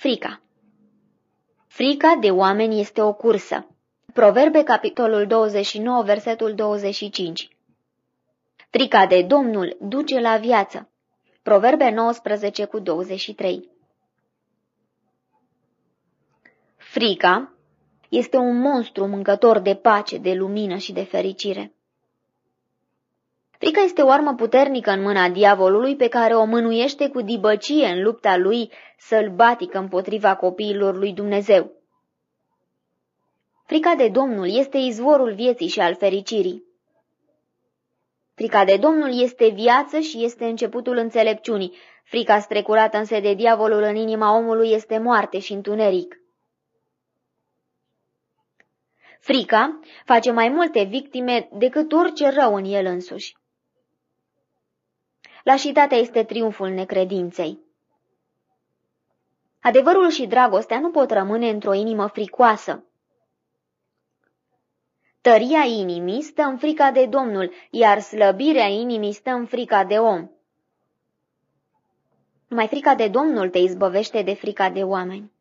Frica Frica de oameni este o cursă. Proverbe, capitolul 29, versetul 25 Frica de Domnul duce la viață. Proverbe 19 cu 23 Frica este un monstru mâncător de pace, de lumină și de fericire. Frica este o armă puternică în mâna diavolului pe care o mânuiește cu dibăcie în lupta lui sălbatică împotriva copiilor lui Dumnezeu. Frica de Domnul este izvorul vieții și al fericirii. Frica de Domnul este viață și este începutul înțelepciunii. Frica strecurată însă de diavolul în inima omului este moarte și întuneric. Frica face mai multe victime decât orice rău în el însuși. Lașitatea este triumful necredinței. Adevărul și dragostea nu pot rămâne într-o inimă fricoasă. Tăria inimii stă în frica de Domnul, iar slăbirea inimii stă în frica de om. Numai frica de Domnul te izbăvește de frica de oameni.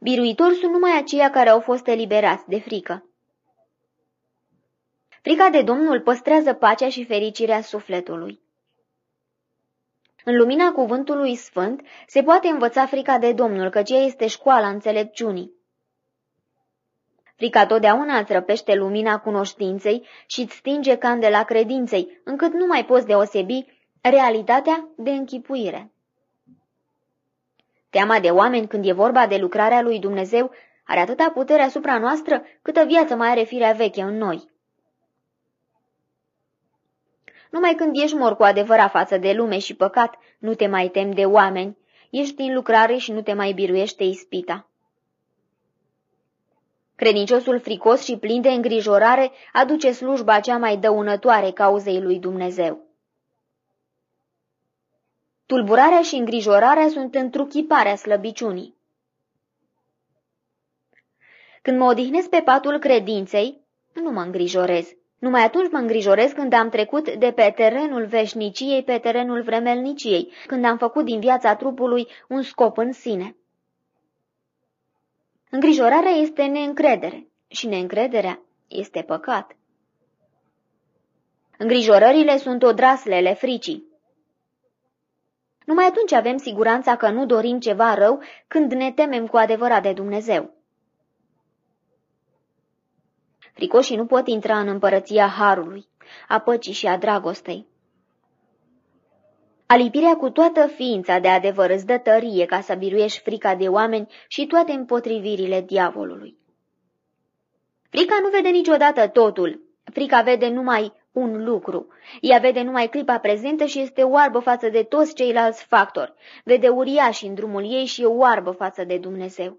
Biruitori sunt numai aceia care au fost eliberați de frică. Frica de Domnul păstrează pacea și fericirea sufletului. În lumina cuvântului sfânt se poate învăța frica de Domnul, căci ea este școala înțelepciunii. Frica totdeauna îți răpește lumina cunoștinței și îți stinge candela credinței, încât nu mai poți deosebi realitatea de închipuire. Teama de oameni când e vorba de lucrarea lui Dumnezeu are atâta putere asupra noastră câtă viață mai are firea veche în noi. Numai când ești mor cu adevărat față de lume și păcat, nu te mai temi de oameni, ești în lucrare și nu te mai biruiește ispita. Credinciosul fricos și plin de îngrijorare aduce slujba cea mai dăunătoare cauzei lui Dumnezeu. Tulburarea și îngrijorarea sunt întruchiparea slăbiciunii. Când mă odihnesc pe patul credinței, nu mă îngrijorez. Numai atunci mă îngrijorez când am trecut de pe terenul veșniciei pe terenul vremelniciei, când am făcut din viața trupului un scop în sine. Îngrijorarea este neîncredere și neîncrederea este păcat. Îngrijorările sunt odraslele fricii. Numai atunci avem siguranța că nu dorim ceva rău când ne temem cu adevărat de Dumnezeu. Fricoșii nu pot intra în împărăția Harului, a păcii și a dragostei. Alipirea cu toată ființa de adevăr îți dă tărie ca să biruiești frica de oameni și toate împotrivirile diavolului. Frica nu vede niciodată totul, frica vede numai un lucru. Ea vede numai clipa prezentă și este oarbă față de toți ceilalți factori. Vede uriași în drumul ei și e oarbă față de Dumnezeu.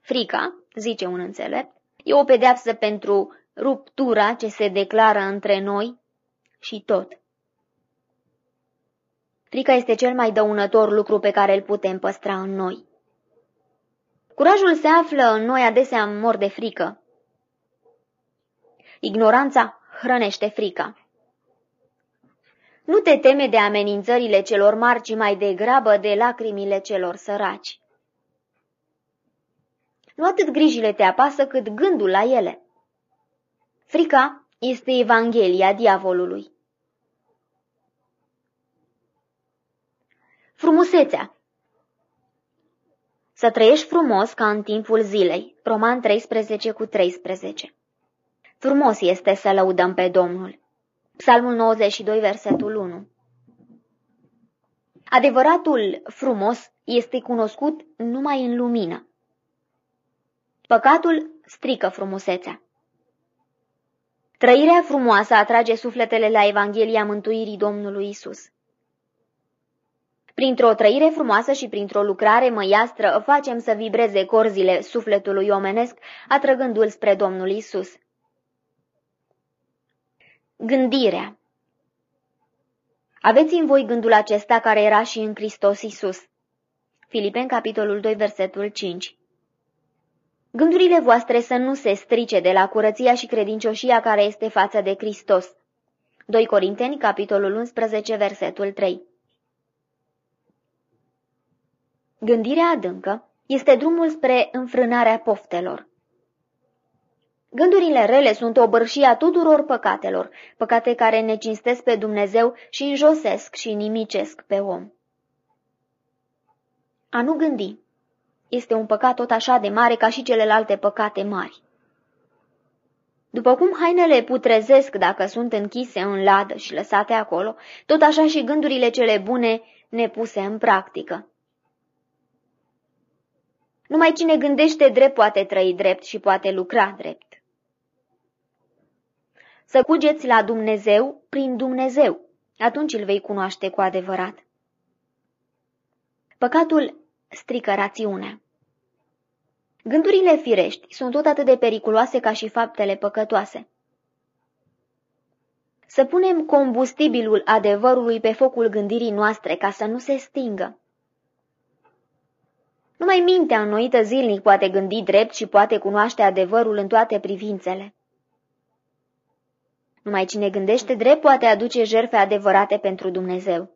Frica, zice un înțelept, e o pedeapsă pentru ruptura ce se declară între noi și tot. Frica este cel mai dăunător lucru pe care îl putem păstra în noi. Curajul se află în noi adesea mor de frică. Ignoranța hrănește frica. Nu te teme de amenințările celor mari, ci mai degrabă de lacrimile celor săraci. Nu atât grijile te apasă, cât gândul la ele. Frica este Evanghelia diavolului. Frumusețea Să trăiești frumos ca în timpul zilei. Roman 13 cu 13 Frumos este să lăudăm pe Domnul. Psalmul 92, versetul 1 Adevăratul frumos este cunoscut numai în lumină. Păcatul strică frumusețea. Trăirea frumoasă atrage sufletele la Evanghelia mântuirii Domnului Isus. Printr-o trăire frumoasă și printr-o lucrare măiastră facem să vibreze corzile sufletului omenesc, atrăgându-l spre Domnul Isus. Gândirea Aveți în voi gândul acesta care era și în Hristos Isus. Filipen, capitolul 2, versetul 5 Gândurile voastre să nu se strice de la curăția și credincioșia care este față de Hristos. 2 Corinteni, capitolul 11, versetul 3 Gândirea adâncă este drumul spre înfrânarea poftelor. Gândurile rele sunt obărșia tuturor păcatelor, păcate care ne cinstesc pe Dumnezeu și înjosesc și nimicesc pe om. A nu gândi este un păcat tot așa de mare ca și celelalte păcate mari. După cum hainele putrezesc dacă sunt închise în ladă și lăsate acolo, tot așa și gândurile cele bune nepuse în practică. Numai cine gândește drept poate trăi drept și poate lucra drept. Să cugeți la Dumnezeu prin Dumnezeu, atunci îl vei cunoaște cu adevărat. Păcatul strică rațiunea. Gândurile firești sunt tot atât de periculoase ca și faptele păcătoase. Să punem combustibilul adevărului pe focul gândirii noastre ca să nu se stingă. Numai mintea înnoită zilnic poate gândi drept și poate cunoaște adevărul în toate privințele. Numai cine gândește drept poate aduce jerfe adevărate pentru Dumnezeu.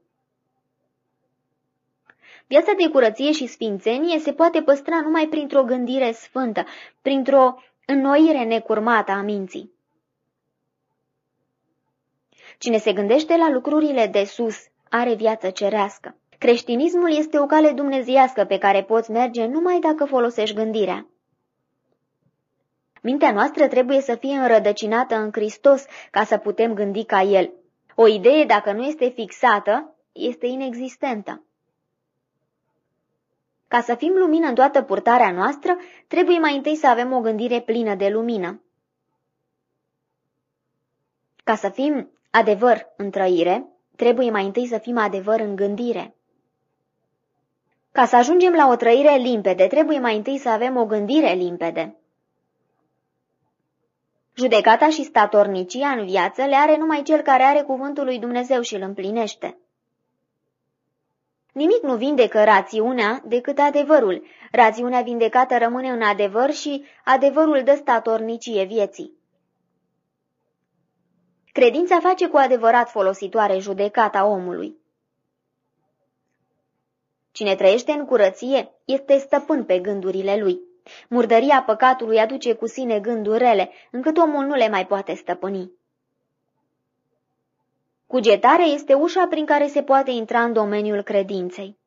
Viața de curăție și sfințenie se poate păstra numai printr-o gândire sfântă, printr-o înnoire necurmată a minții. Cine se gândește la lucrurile de sus are viață cerească. Creștinismul este o cale dumnezeiască pe care poți merge numai dacă folosești gândirea. Mintea noastră trebuie să fie înrădăcinată în Hristos ca să putem gândi ca El. O idee, dacă nu este fixată, este inexistentă. Ca să fim lumină în toată purtarea noastră, trebuie mai întâi să avem o gândire plină de lumină. Ca să fim adevăr în trăire, trebuie mai întâi să fim adevăr în gândire. Ca să ajungem la o trăire limpede, trebuie mai întâi să avem o gândire limpede. Judecata și statornicia în viață le are numai cel care are cuvântul lui Dumnezeu și îl împlinește. Nimic nu vindecă rațiunea decât adevărul. Rațiunea vindecată rămâne în adevăr și adevărul dă statornicie vieții. Credința face cu adevărat folositoare judecata omului. Cine trăiește în curăție este stăpân pe gândurile lui. Murdăria păcatului aduce cu sine gânduri rele, încât omul nu le mai poate stăpâni. Cugetarea este ușa prin care se poate intra în domeniul credinței.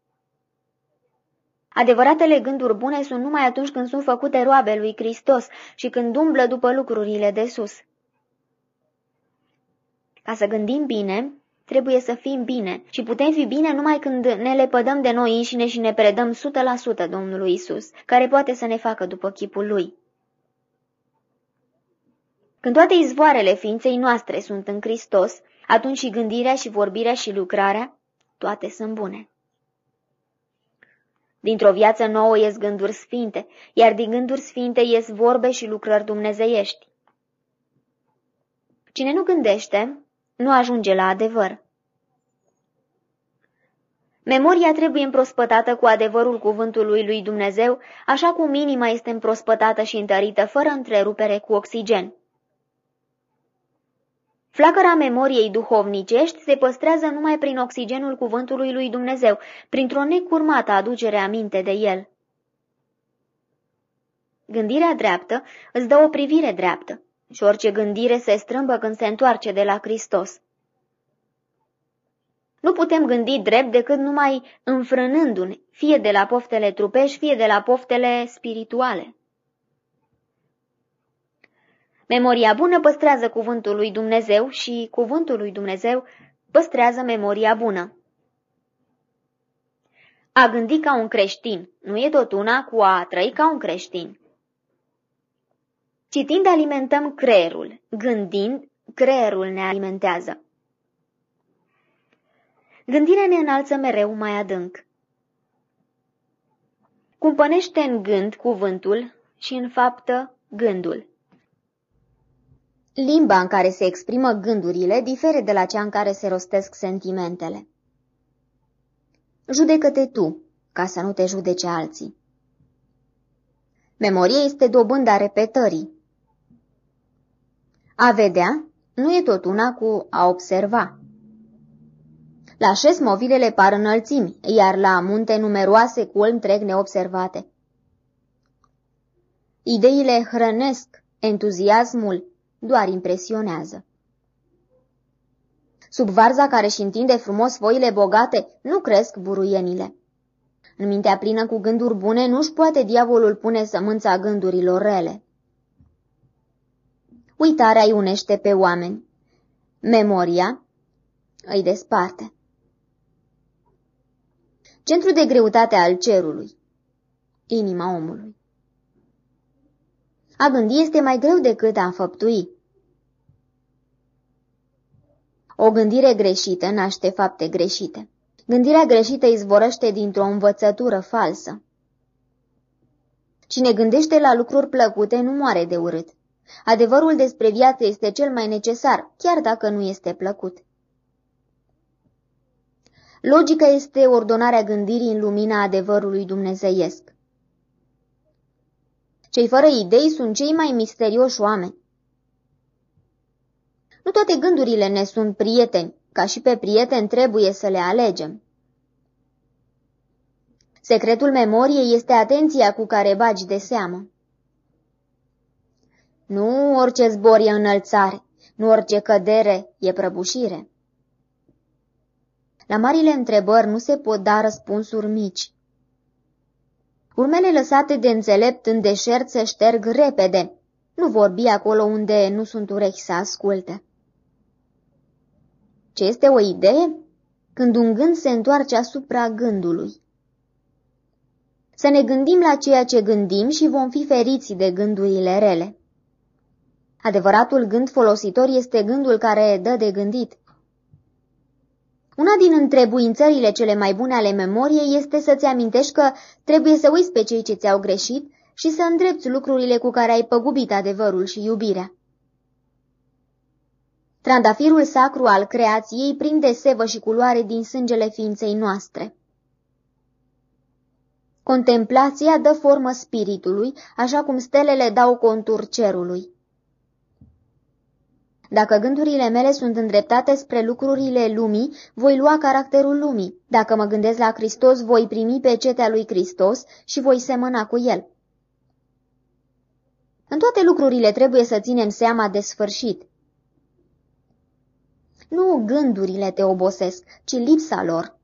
Adevăratele gânduri bune sunt numai atunci când sunt făcute roabe lui Hristos și când umblă după lucrurile de sus. Ca să gândim bine, trebuie să fim bine și putem fi bine numai când ne lepădăm de noi înșine și ne predăm 100% Domnului Isus, care poate să ne facă după chipul Lui. Când toate izvoarele ființei noastre sunt în Hristos, atunci și gândirea și vorbirea și lucrarea, toate sunt bune. Dintr-o viață nouă ies gânduri sfinte, iar din gânduri sfinte ies vorbe și lucrări dumnezeiești. Cine nu gândește, nu ajunge la adevăr. Memoria trebuie împrospătată cu adevărul cuvântului lui Dumnezeu, așa cum inima este împrospătată și întărită fără întrerupere cu oxigen. Flacăra memoriei duhovnicești se păstrează numai prin oxigenul cuvântului lui Dumnezeu, printr-o necurmată aducere aminte de el. Gândirea dreaptă îți dă o privire dreaptă și orice gândire se strâmbă când se întoarce de la Hristos. Nu putem gândi drept decât numai înfrânându-ne, fie de la poftele trupești, fie de la poftele spirituale. Memoria bună păstrează cuvântul lui Dumnezeu și cuvântul lui Dumnezeu păstrează memoria bună. A gândi ca un creștin nu e tot una cu a trăi ca un creștin. Citind alimentăm creierul, gândind, creierul ne alimentează. Gândirea ne înalță mereu mai adânc. Cumpănește în gând cuvântul și în faptă gândul. Limba în care se exprimă gândurile difere de la cea în care se rostesc sentimentele. Judecă-te tu, ca să nu te judece alții. Memoria este dobânda repetării. A vedea nu e tot una cu a observa. La șes movilele par înălțimi, iar la munte numeroase culmi trec neobservate. Ideile hrănesc, entuziasmul doar impresionează. Sub varza care își întinde frumos foile bogate, nu cresc buruienile. În mintea plină cu gânduri bune, nu-și poate diavolul pune sămânța gândurilor rele. Uitarea îi unește pe oameni. Memoria îi desparte. Centru de greutate al cerului. Inima omului. A gândi este mai greu decât a înfăptui. O gândire greșită naște fapte greșite. Gândirea greșită izvorăște dintr-o învățătură falsă. Cine gândește la lucruri plăcute nu moare de urât. Adevărul despre viață este cel mai necesar, chiar dacă nu este plăcut. Logica este ordonarea gândirii în lumina adevărului dumnezeiesc. Cei fără idei sunt cei mai misterioși oameni. Nu toate gândurile ne sunt prieteni, ca și pe prieteni trebuie să le alegem. Secretul memoriei este atenția cu care bagi de seamă. Nu orice zbor e înălțare, nu orice cădere e prăbușire. La marile întrebări nu se pot da răspunsuri mici. Urmele lăsate de înțelept în deșert se șterg repede. Nu vorbi acolo unde nu sunt urechi să asculte. Ce este o idee? Când un gând se întoarce asupra gândului. Să ne gândim la ceea ce gândim și vom fi feriți de gândurile rele. Adevăratul gând folositor este gândul care dă de gândit. Una din întrebuințările cele mai bune ale memoriei este să-ți amintești că trebuie să uiți pe cei ce ți-au greșit și să îndrepți lucrurile cu care ai păgubit adevărul și iubirea. Trandafirul sacru al creației prinde sevă și culoare din sângele ființei noastre. Contemplația dă formă spiritului, așa cum stelele dau contur cerului. Dacă gândurile mele sunt îndreptate spre lucrurile lumii, voi lua caracterul lumii. Dacă mă gândesc la Hristos, voi primi pe cetea lui Hristos și voi semăna cu el. În toate lucrurile trebuie să ținem seama de sfârșit. Nu gândurile te obosesc, ci lipsa lor.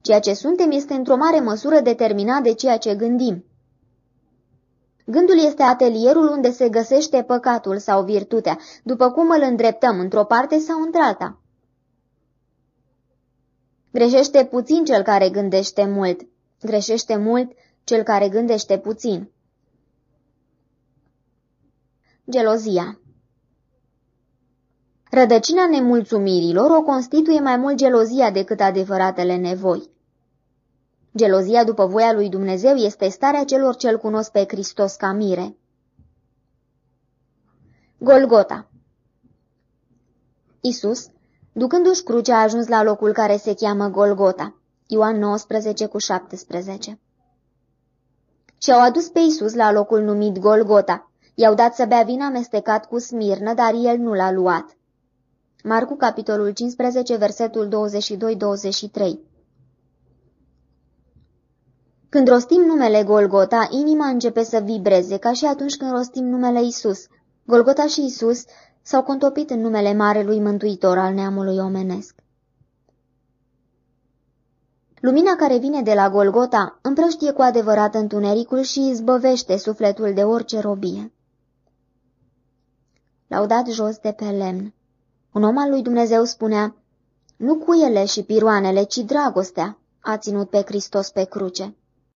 Ceea ce suntem este într-o mare măsură determinat de ceea ce gândim. Gândul este atelierul unde se găsește păcatul sau virtutea, după cum îl îndreptăm într-o parte sau într-alta. Greșește puțin cel care gândește mult, greșește mult cel care gândește puțin. Gelozia Rădăcina nemulțumirilor o constituie mai mult gelozia decât adevăratele nevoi. Gelozia după voia lui Dumnezeu este starea celor ce-L cunosc pe Hristos ca mire. Golgota Isus, ducându-și crucea, a ajuns la locul care se cheamă Golgota. Ioan 19 cu 17 Și-au adus pe Isus la locul numit Golgota. I-au dat să bea vin amestecat cu smirnă, dar el nu l-a luat. Marcu, capitolul 15, versetul 22-23 când rostim numele Golgota, inima începe să vibreze, ca și atunci când rostim numele Isus. Golgota și Isus s-au contopit în numele Marelui Mântuitor al neamului omenesc. Lumina care vine de la Golgota împrăștie cu adevărat întunericul și izbăvește sufletul de orice robie. L-au dat jos de pe lemn. Un om al lui Dumnezeu spunea, nu cuiele și piroanele, ci dragostea a ținut pe Hristos pe cruce.